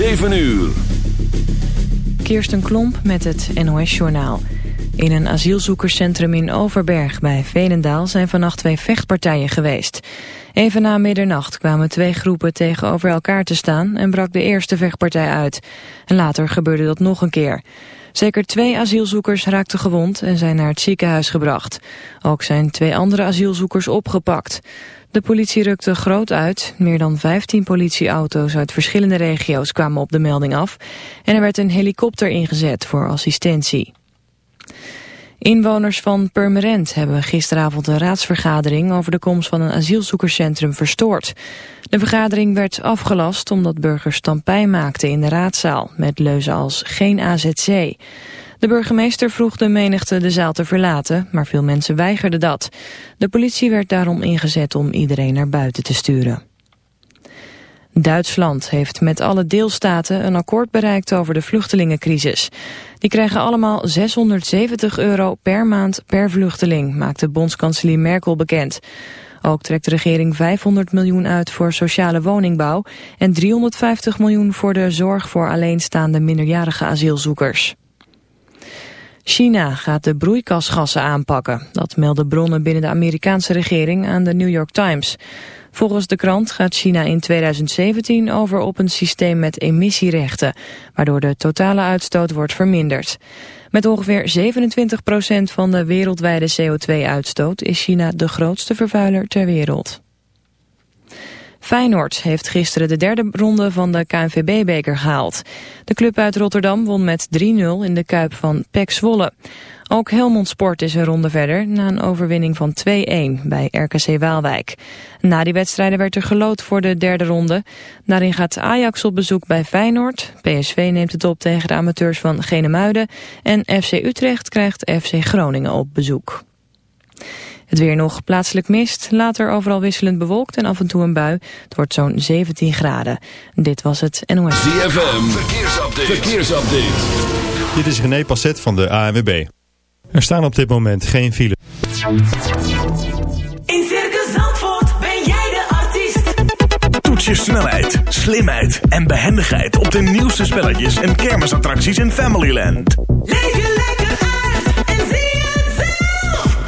7 uur. Kirsten Klomp met het NOS-journaal. In een asielzoekerscentrum in Overberg bij Veenendaal zijn vannacht twee vechtpartijen geweest. Even na middernacht kwamen twee groepen tegenover elkaar te staan en brak de eerste vechtpartij uit. En later gebeurde dat nog een keer. Zeker twee asielzoekers raakten gewond en zijn naar het ziekenhuis gebracht. Ook zijn twee andere asielzoekers opgepakt. De politie rukte groot uit. Meer dan 15 politieauto's uit verschillende regio's kwamen op de melding af. En er werd een helikopter ingezet voor assistentie. Inwoners van Purmerend hebben gisteravond een raadsvergadering over de komst van een asielzoekerscentrum verstoord. De vergadering werd afgelast omdat burgers stampij maakten in de raadzaal met leuzen als geen AZC. De burgemeester vroeg de menigte de zaal te verlaten, maar veel mensen weigerden dat. De politie werd daarom ingezet om iedereen naar buiten te sturen. Duitsland heeft met alle deelstaten een akkoord bereikt over de vluchtelingencrisis. Die krijgen allemaal 670 euro per maand per vluchteling, maakte bondskanselier Merkel bekend. Ook trekt de regering 500 miljoen uit voor sociale woningbouw en 350 miljoen voor de zorg voor alleenstaande minderjarige asielzoekers. China gaat de broeikasgassen aanpakken. Dat melden bronnen binnen de Amerikaanse regering aan de New York Times. Volgens de krant gaat China in 2017 over op een systeem met emissierechten, waardoor de totale uitstoot wordt verminderd. Met ongeveer 27% van de wereldwijde CO2-uitstoot is China de grootste vervuiler ter wereld. Feyenoord heeft gisteren de derde ronde van de KNVB-beker gehaald. De club uit Rotterdam won met 3-0 in de kuip van PEC Zwolle. Ook Helmond Sport is een ronde verder na een overwinning van 2-1 bij RKC Waalwijk. Na die wedstrijden werd er gelood voor de derde ronde. Daarin gaat Ajax op bezoek bij Feyenoord. PSV neemt het op tegen de amateurs van Genemuiden. En FC Utrecht krijgt FC Groningen op bezoek. Het weer nog plaatselijk mist, later overal wisselend bewolkt en af en toe een bui. Het wordt zo'n 17 graden. Dit was het NOS. ZFM, verkeersupdate. verkeersupdate. Dit is René Passet van de ANWB. Er staan op dit moment geen file. In Circus Zandvoort ben jij de artiest. Toets je snelheid, slimheid en behendigheid op de nieuwste spelletjes en kermisattracties in Familyland. Leef je lekker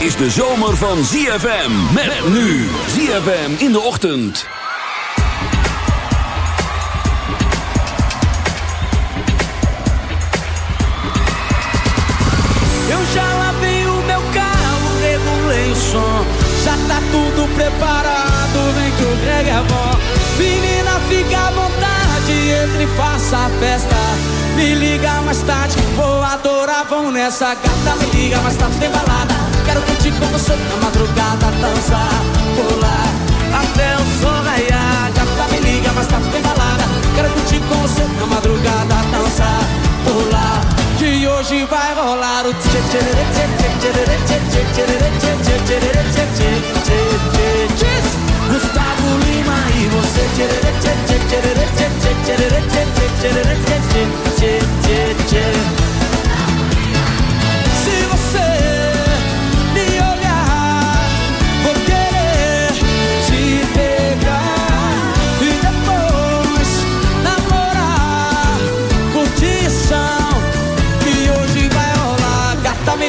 Is de zomer van ZFM. Met nu ZFM in de ochtend. Eu já lavei o meu carro, regulei o som. Já tá tudo preparado, vem que o reggae é bom. Menina, fica à vontade, entre e faça a festa. Me liga mais tarde, vou adorar, vão nessa gata. Me liga mais tarde, tem balada. Quero curtir com você na madrugada, dançar, pular. Até o sol raiar, gata, me liga mais tarde, tem balada. Quero curtir com você na madrugada, dançar, pular. Que hoje vai rolar o tchê tchê tchê tchê tchê tchê tchê tchê tchê tchê tchê tchê tchê tchê Gustavo Lima e você tchê tchê tchê tchê tchê tchê tchê tchê tchê tchê tchê tchê tchê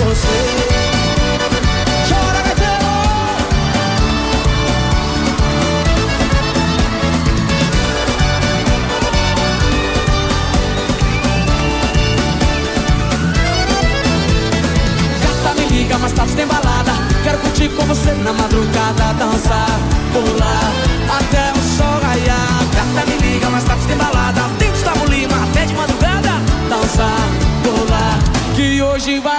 você. Chora! Gata me liga, mas tarde tem balada Quero curtir com você na madrugada Dançar, pular, até o sol raiar. Gata me liga, mas tarde tem balada Tem Gustavo Lima, até de madrugada Dançar, pular, que hoje vai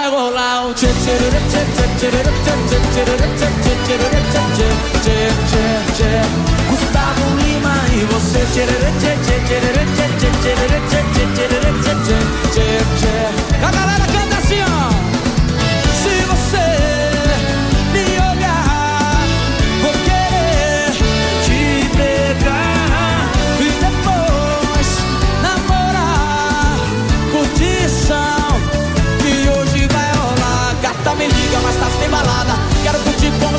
Gustavo Lima e você tchê tchê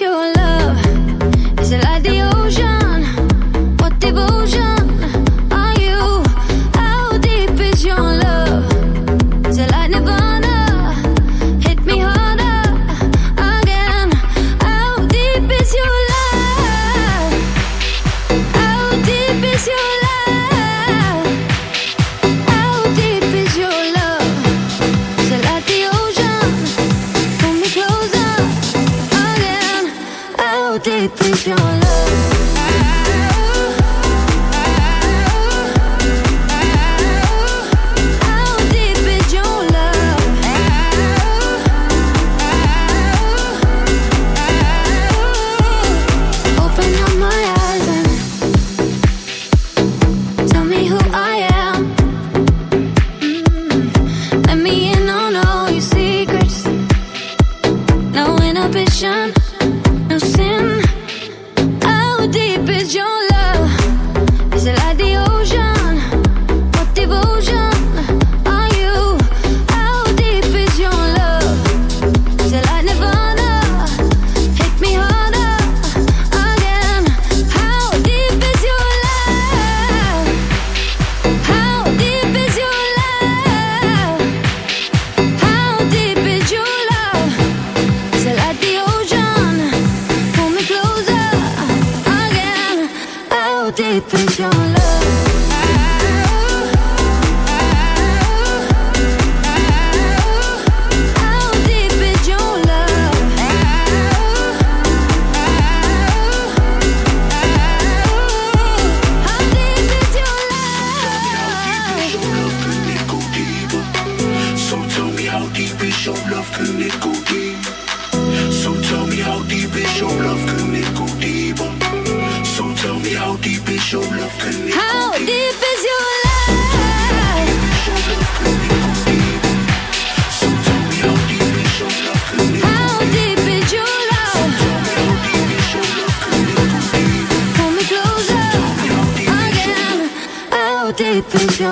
Your you. Your love, can it go deep? So tell me how deep is your love, can it go deeper? So tell me how deep is your love, can it How go deep? deep is your love? So tell me how deep is your love, deep is your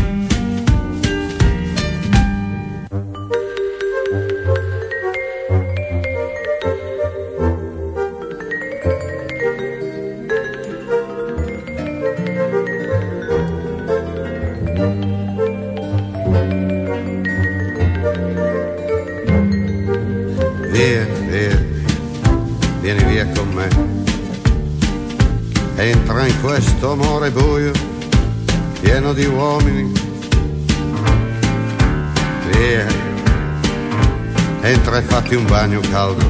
fatti un bagno caldo.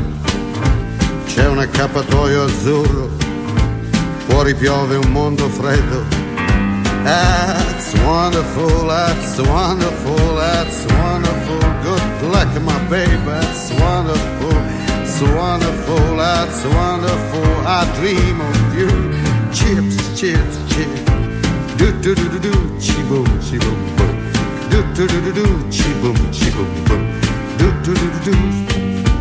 C'è un accappatoio azzurro, fuori piove un mondo freddo. That's wonderful, that's wonderful, that's wonderful. Good luck, my baby, that's wonderful, it's wonderful, that's wonderful. I dream of you. Chips, chips, chips. Do do do do do, chi boom, chi boom. Do do do do do, chi boom, chi boom boom. Do do do do do.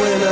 when I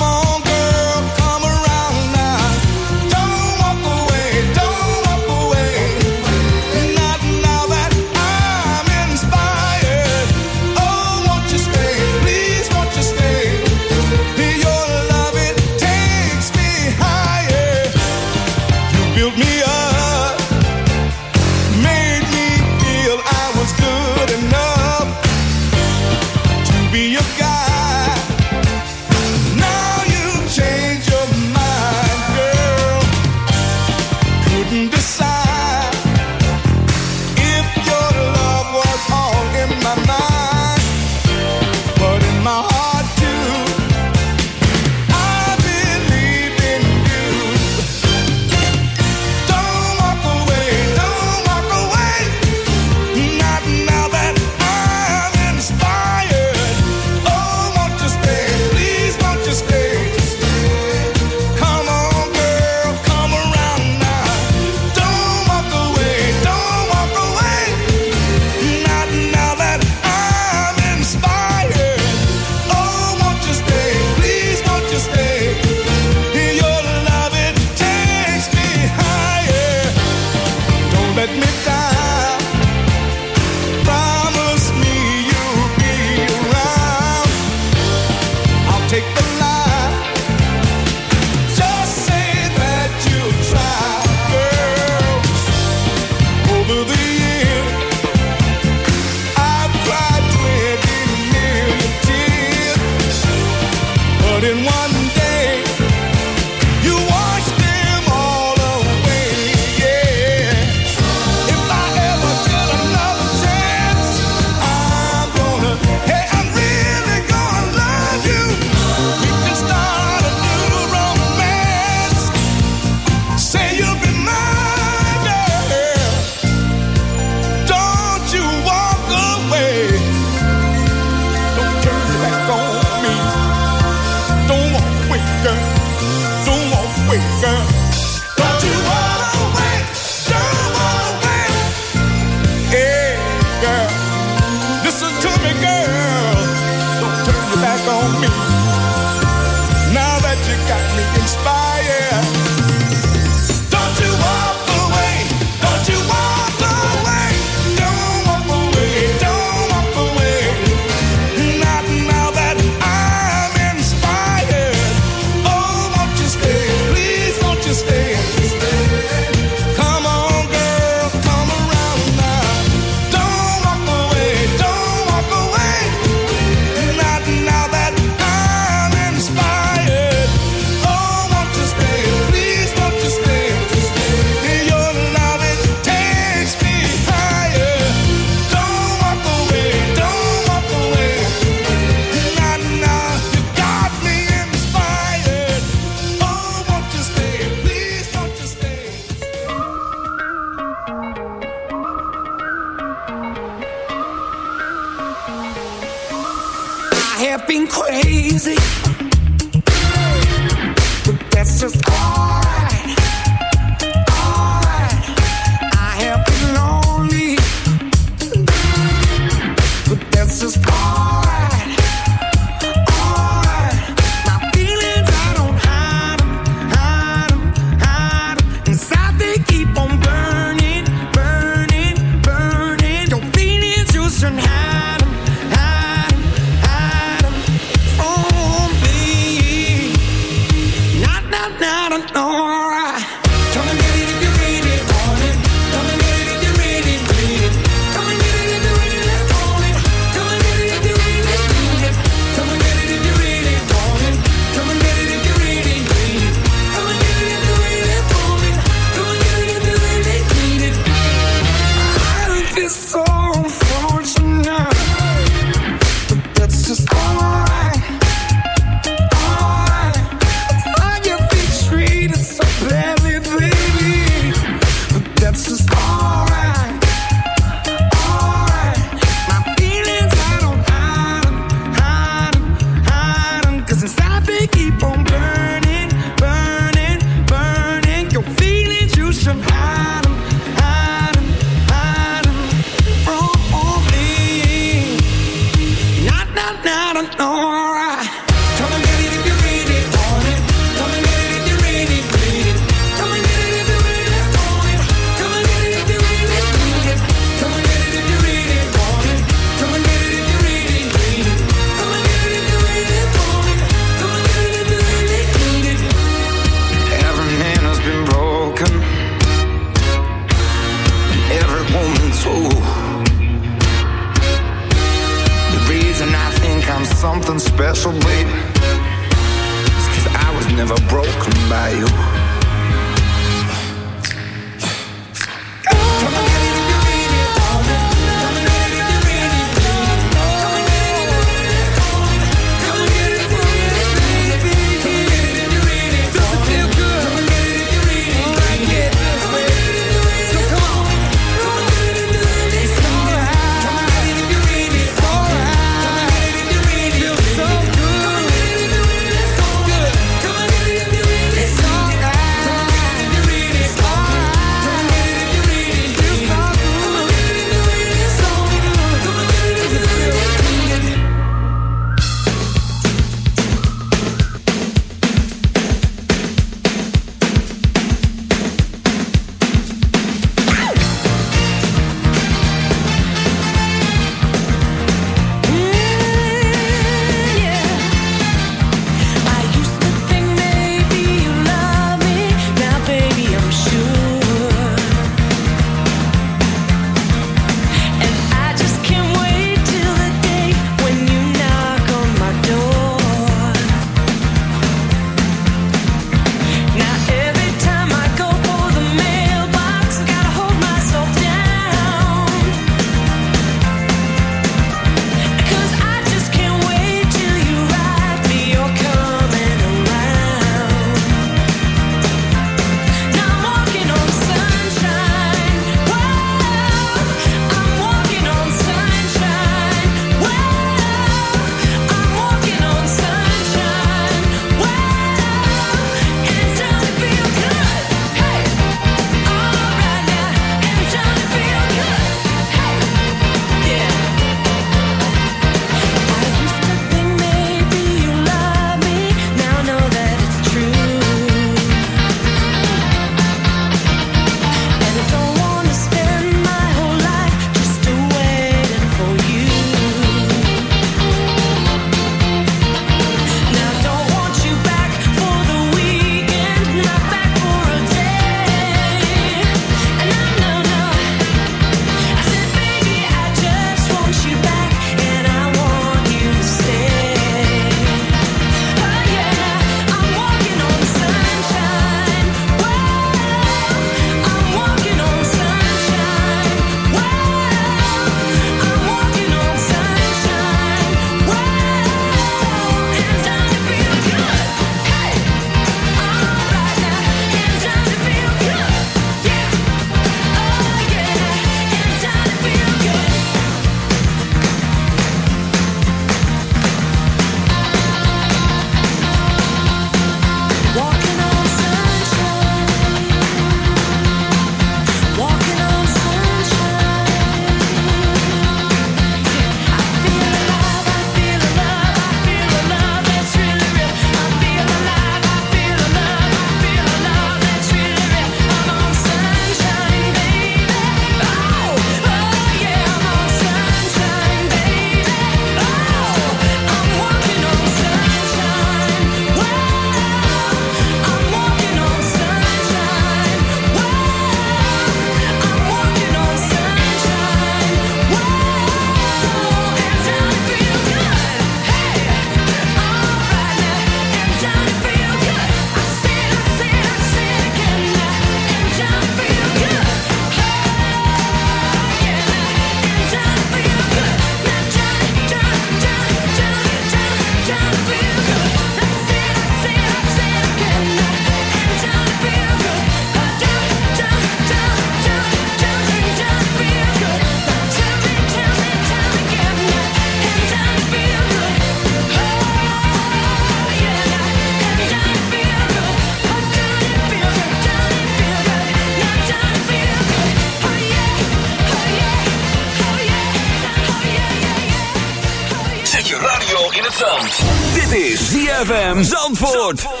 Zandvoort.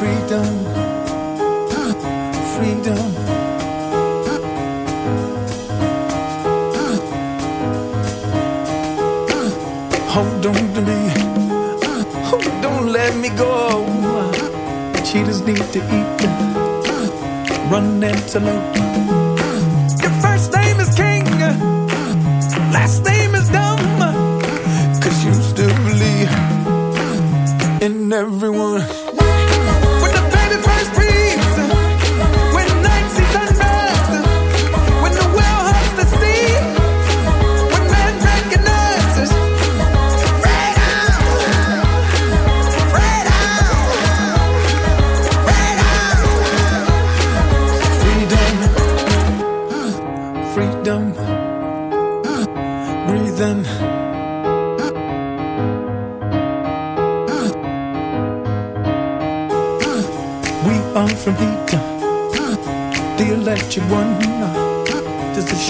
Freedom, freedom. Hold on to me, don't let me go. Cheetahs need to eat, run antelope.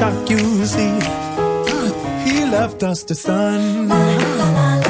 Shock you, see. He left us the sun.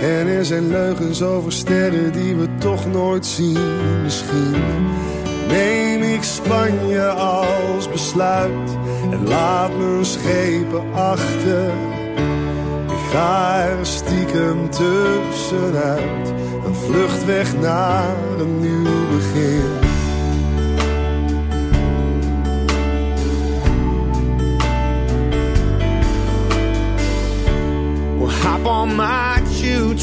En er zijn leugens over sterren die we toch nooit zien. Misschien neem ik Spanje als besluit en laat mijn schepen achter. Ik ga er stiekem tussenuit, een vlucht weg naar een nieuw begin.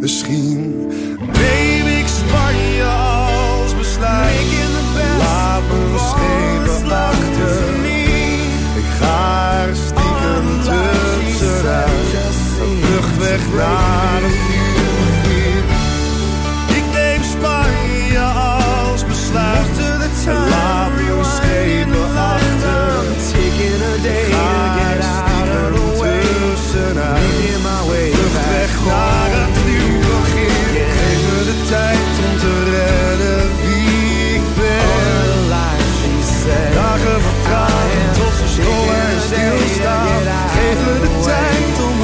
Misschien neem ik Spanje als besluit. Laat me schepen achter. Ik ga er stiekem tussenuit. Een vlucht weg naar een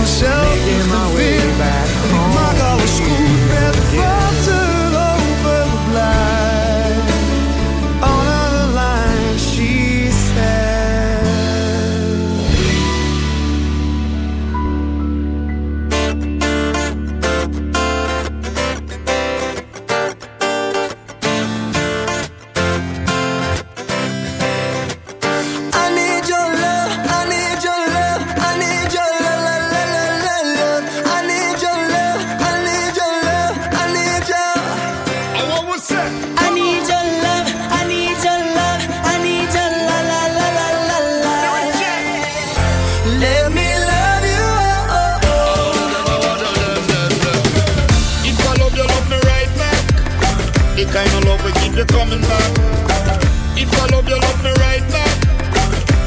yourself coming back. If I love you, love me right back.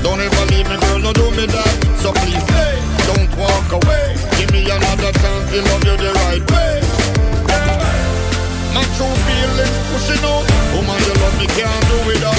Don't ever leave me, girl, no do me that. So please, hey, don't walk away. Give me another chance to love you the right way. My true feelings pushing out. Woman, you love me, can't do without.